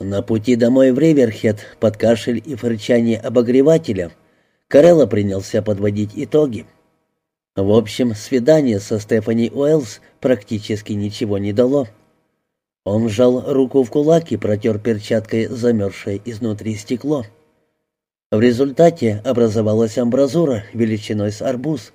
На пути домой в Риверхед под кашель и фырчание обогревателя Карелла принялся подводить итоги. В общем, свидание со Стефани Уэллс практически ничего не дало. Он сжал руку в кулак и протер перчаткой замерзшее изнутри стекло. В результате образовалась амбразура величиной с арбуз.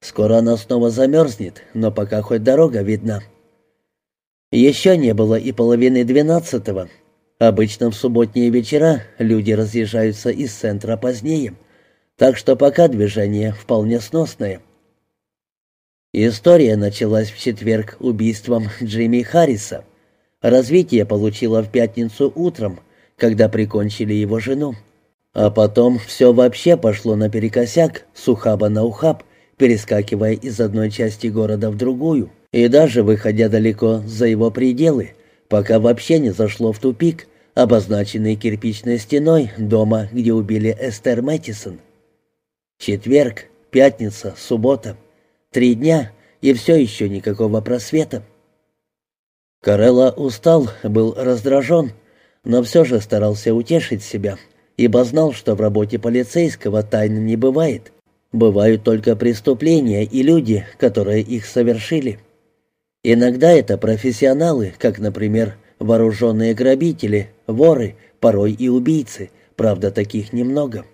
Скоро она снова замерзнет, но пока хоть дорога видна. Еще не было и половины двенадцатого. Обычно в субботние вечера люди разъезжаются из центра позднее, так что пока движение вполне сносное. История началась в четверг убийством Джимми Харриса. Развитие получило в пятницу утром, когда прикончили его жену. А потом все вообще пошло наперекосяк, с ухаба на ухаб, перескакивая из одной части города в другую, и даже выходя далеко за его пределы, пока вообще не зашло в тупик, обозначенный кирпичной стеной дома, где убили Эстер Мэттисон. Четверг, пятница, суббота — Три дня, и все еще никакого просвета. Карелла устал, был раздражен, но все же старался утешить себя, ибо знал, что в работе полицейского тайны не бывает. Бывают только преступления и люди, которые их совершили. Иногда это профессионалы, как, например, вооруженные грабители, воры, порой и убийцы, правда, таких немного.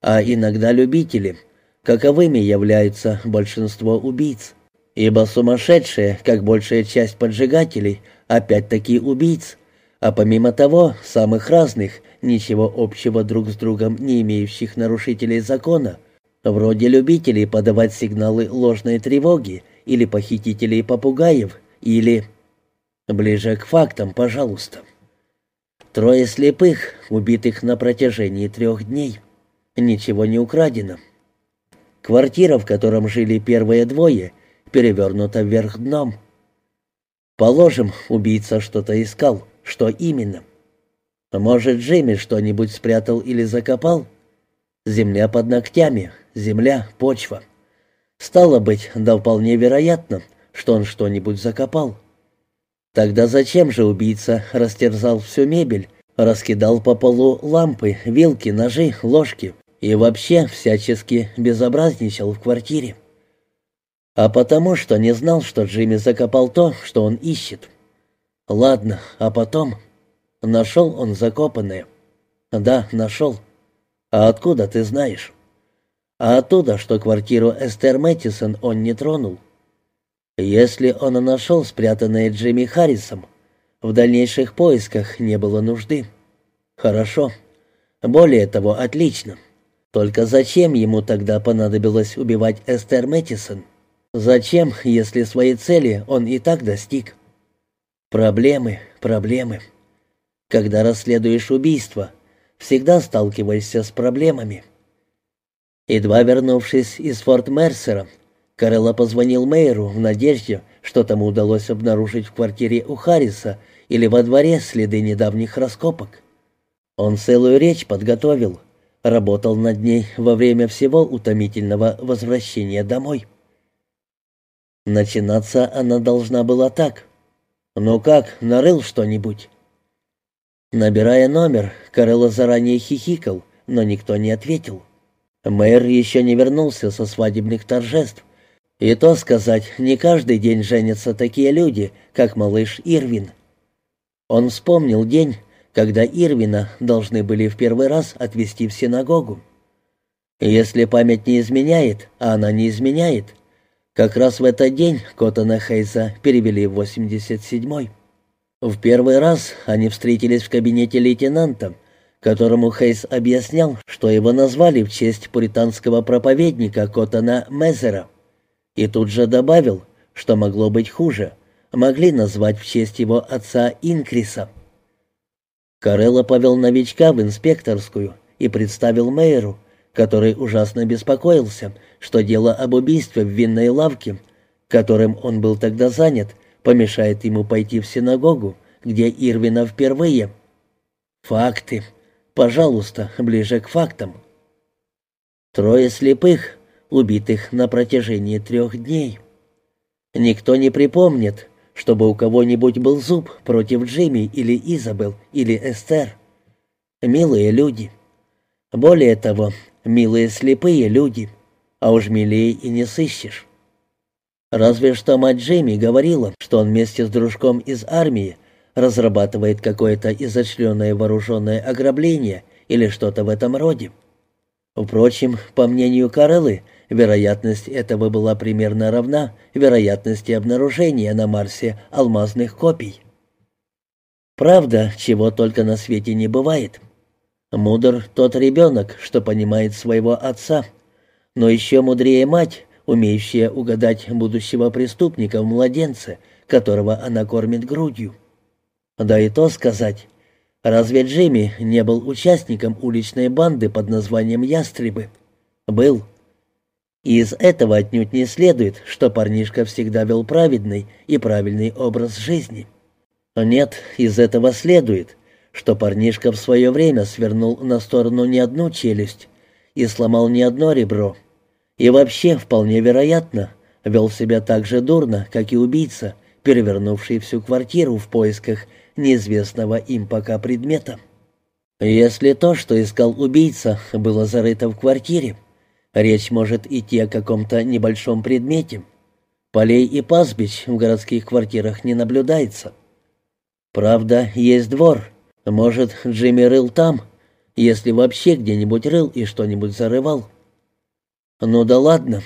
А иногда любители — каковыми являются большинство убийц. Ибо сумасшедшие, как большая часть поджигателей, опять-таки убийц, а помимо того, самых разных, ничего общего друг с другом не имеющих нарушителей закона, вроде любителей подавать сигналы ложной тревоги или похитителей попугаев, или... Ближе к фактам, пожалуйста. Трое слепых, убитых на протяжении трех дней. Ничего не украдено. Квартира, в котором жили первые двое, перевернута вверх дном. Положим, убийца что-то искал. Что именно? Может, Джимми что-нибудь спрятал или закопал? Земля под ногтями, земля, почва. Стало быть, да вполне вероятно, что он что-нибудь закопал. Тогда зачем же убийца растерзал всю мебель, раскидал по полу лампы, вилки, ножи, ложки, и вообще всячески безобразничал в квартире. А потому что не знал, что Джимми закопал то, что он ищет. Ладно, а потом... Нашел он закопанное. Да, нашел. А откуда ты знаешь? А оттуда, что квартиру Эстер Мэттисон он не тронул. Если он нашел спрятанное Джимми Харрисом, в дальнейших поисках не было нужды. Хорошо. Более того, отлично. Только зачем ему тогда понадобилось убивать Эстер Мэттисон? Зачем, если своей цели он и так достиг? Проблемы, проблемы. Когда расследуешь убийство, всегда сталкиваешься с проблемами. Едва вернувшись из Форт Мерсера, Карелла позвонил мэру в надежде, что тому удалось обнаружить в квартире у Харриса или во дворе следы недавних раскопок. Он целую речь подготовил, Работал над ней во время всего утомительного возвращения домой. Начинаться она должна была так. «Ну как, нарыл что-нибудь?» Набирая номер, Карелла заранее хихикал, но никто не ответил. Мэр еще не вернулся со свадебных торжеств. И то сказать, не каждый день женятся такие люди, как малыш Ирвин. Он вспомнил день, когда Ирвина должны были в первый раз отвезти в синагогу. Если память не изменяет, а она не изменяет, как раз в этот день Коттона Хейза перевели в 87-й. В первый раз они встретились в кабинете лейтенанта, которому Хейс объяснял, что его назвали в честь пуританского проповедника Коттона Мезера, и тут же добавил, что могло быть хуже, могли назвать в честь его отца Инкриса. Карелла повел новичка в инспекторскую и представил мэру, который ужасно беспокоился, что дело об убийстве в винной лавке, которым он был тогда занят, помешает ему пойти в синагогу, где Ирвина впервые. Факты. Пожалуйста, ближе к фактам. Трое слепых, убитых на протяжении трех дней. Никто не припомнит, чтобы у кого-нибудь был зуб против Джимми или Изабел или Эстер. Милые люди. Более того, милые слепые люди, а уж милее и не сыщешь. Разве что мать Джимми говорила, что он вместе с дружком из армии разрабатывает какое-то изощренное вооруженное ограбление или что-то в этом роде. Впрочем, по мнению Кареллы, вероятность этого была примерно равна вероятности обнаружения на Марсе алмазных копий. Правда, чего только на свете не бывает. Мудр тот ребенок, что понимает своего отца, но еще мудрее мать, умеющая угадать будущего преступника в младенце, которого она кормит грудью. Да и то сказать, разве Джимми не был участником уличной банды под названием «Ястребы»? Был. из этого отнюдь не следует, что парнишка всегда вел праведный и правильный образ жизни. Нет, из этого следует, что парнишка в свое время свернул на сторону не одну челюсть и сломал не одно ребро, и вообще, вполне вероятно, вел себя так же дурно, как и убийца, перевернувший всю квартиру в поисках неизвестного им пока предмета. Если то, что искал убийца, было зарыто в квартире, речь может идти о каком-то небольшом предмете. Полей и пастбищ в городских квартирах не наблюдается. Правда, есть двор. Может, Джимми рыл там, если вообще где-нибудь рыл и что-нибудь зарывал. Ну да ладно.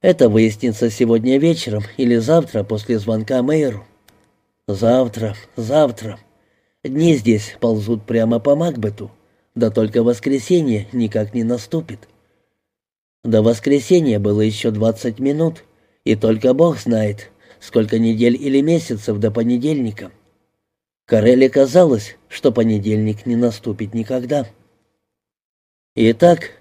Это выяснится сегодня вечером или завтра после звонка мэру. Завтра, завтра. Дни здесь ползут прямо по Макбету. Да только воскресенье никак не наступит. До воскресенья было еще двадцать минут, и только Бог знает, сколько недель или месяцев до понедельника. Карелли казалось, что понедельник не наступит никогда. Итак,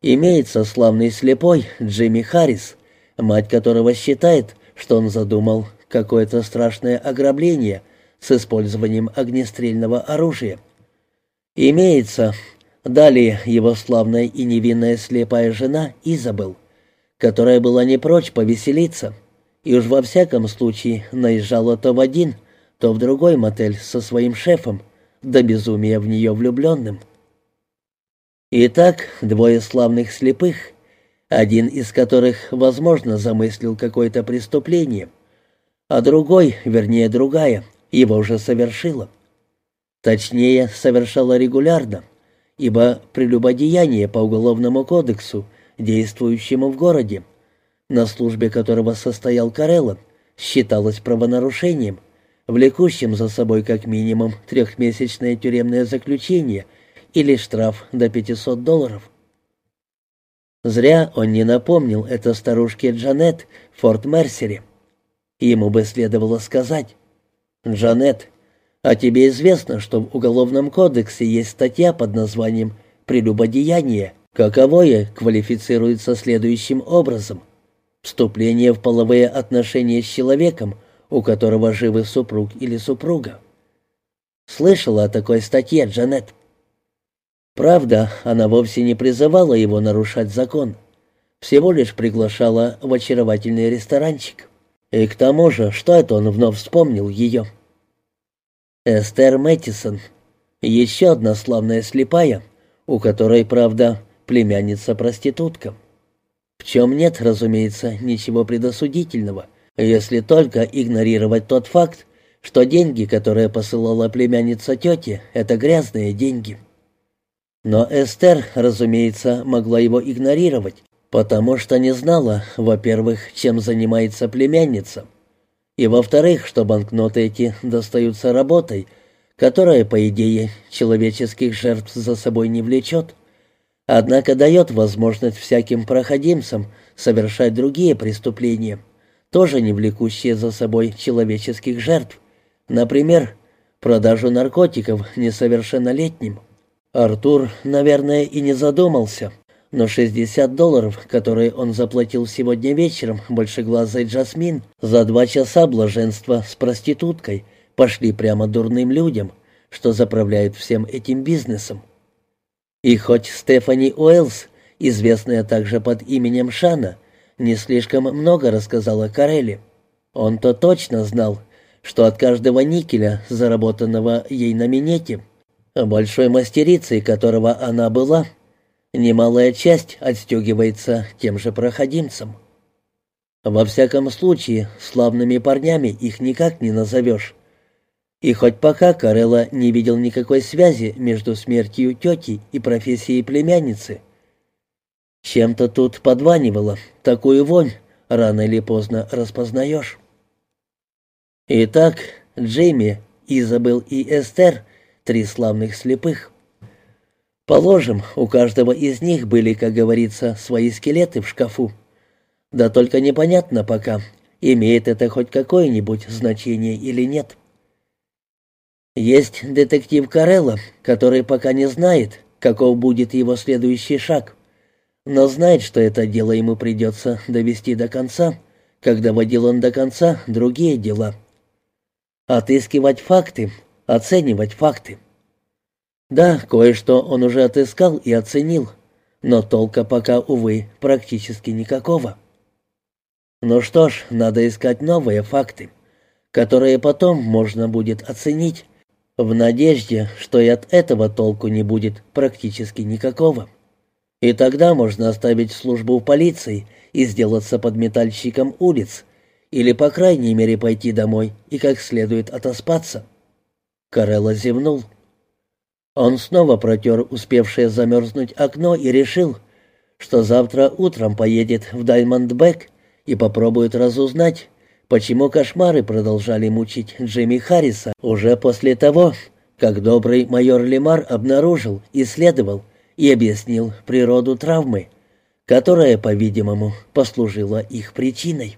имеется славный слепой Джимми Харрис, мать которого считает, что он задумал какое-то страшное ограбление с использованием огнестрельного оружия. Имеется далее его славная и невинная слепая жена Изабел, которая была не прочь повеселиться, и уж во всяком случае наезжала то в один, то в другой мотель со своим шефом, до безумия в нее влюбленным. Итак, двое славных слепых, один из которых, возможно, замыслил какое-то преступление — а другой, вернее другая, его уже совершила. Точнее, совершала регулярно, ибо прелюбодеяние по Уголовному кодексу, действующему в городе, на службе которого состоял Карелло, считалось правонарушением, влекущим за собой как минимум трехмесячное тюремное заключение или штраф до 500 долларов. Зря он не напомнил это старушке Джанет в Форт Мерсере. Ему бы следовало сказать. «Джанет, а тебе известно, что в Уголовном кодексе есть статья под названием «Прелюбодеяние», каковое квалифицируется следующим образом. Вступление в половые отношения с человеком, у которого живы супруг или супруга. Слышала о такой статье, Джанет? Правда, она вовсе не призывала его нарушать закон, всего лишь приглашала в очаровательный ресторанчик. И к тому же, что это он вновь вспомнил ее? Эстер Мэттисон. Еще одна славная слепая, у которой, правда, племянница-проститутка. В чем нет, разумеется, ничего предосудительного, если только игнорировать тот факт, что деньги, которые посылала племянница тете, это грязные деньги. Но Эстер, разумеется, могла его игнорировать, Потому что не знала, во-первых, чем занимается племянница, и, во-вторых, что банкноты эти достаются работой, которая, по идее, человеческих жертв за собой не влечет, однако дает возможность всяким проходимцам совершать другие преступления, тоже не влекущие за собой человеческих жертв, например, продажу наркотиков несовершеннолетним. Артур, наверное, и не задумался – но 60 долларов, которые он заплатил сегодня вечером большеглазой Джасмин за два часа блаженства с проституткой, пошли прямо дурным людям, что заправляют всем этим бизнесом. И хоть Стефани Уэллс, известная также под именем Шана, не слишком много рассказала Карелли, он-то точно знал, что от каждого никеля, заработанного ей на минете, большой мастерицей которого она была, немалая часть отстегивается тем же проходимцам. Во всяком случае, славными парнями их никак не назовешь. И хоть пока Карелла не видел никакой связи между смертью тети и профессией племянницы, чем-то тут подванивало, такую вонь рано или поздно распознаешь. Итак, Джейми, Изабел и Эстер — три славных слепых. Положим, у каждого из них были, как говорится, свои скелеты в шкафу. Да только непонятно пока, имеет это хоть какое-нибудь значение или нет. Есть детектив Карелла, который пока не знает, каков будет его следующий шаг, но знает, что это дело ему придется довести до конца, когда водил он до конца другие дела. Отыскивать факты, оценивать факты. Да, кое-что он уже отыскал и оценил, но толка пока, увы, практически никакого. Ну что ж, надо искать новые факты, которые потом можно будет оценить, в надежде, что и от этого толку не будет практически никакого. И тогда можно оставить службу в полиции и сделаться подметальщиком улиц, или, по крайней мере, пойти домой и как следует отоспаться. Карелла зевнул. Он снова протер успевшее замерзнуть окно и решил, что завтра утром поедет в Даймондбек и попробует разузнать, почему кошмары продолжали мучить Джимми Харриса уже после того, как добрый майор Лемар обнаружил, исследовал и объяснил природу травмы, которая, по-видимому, послужила их причиной.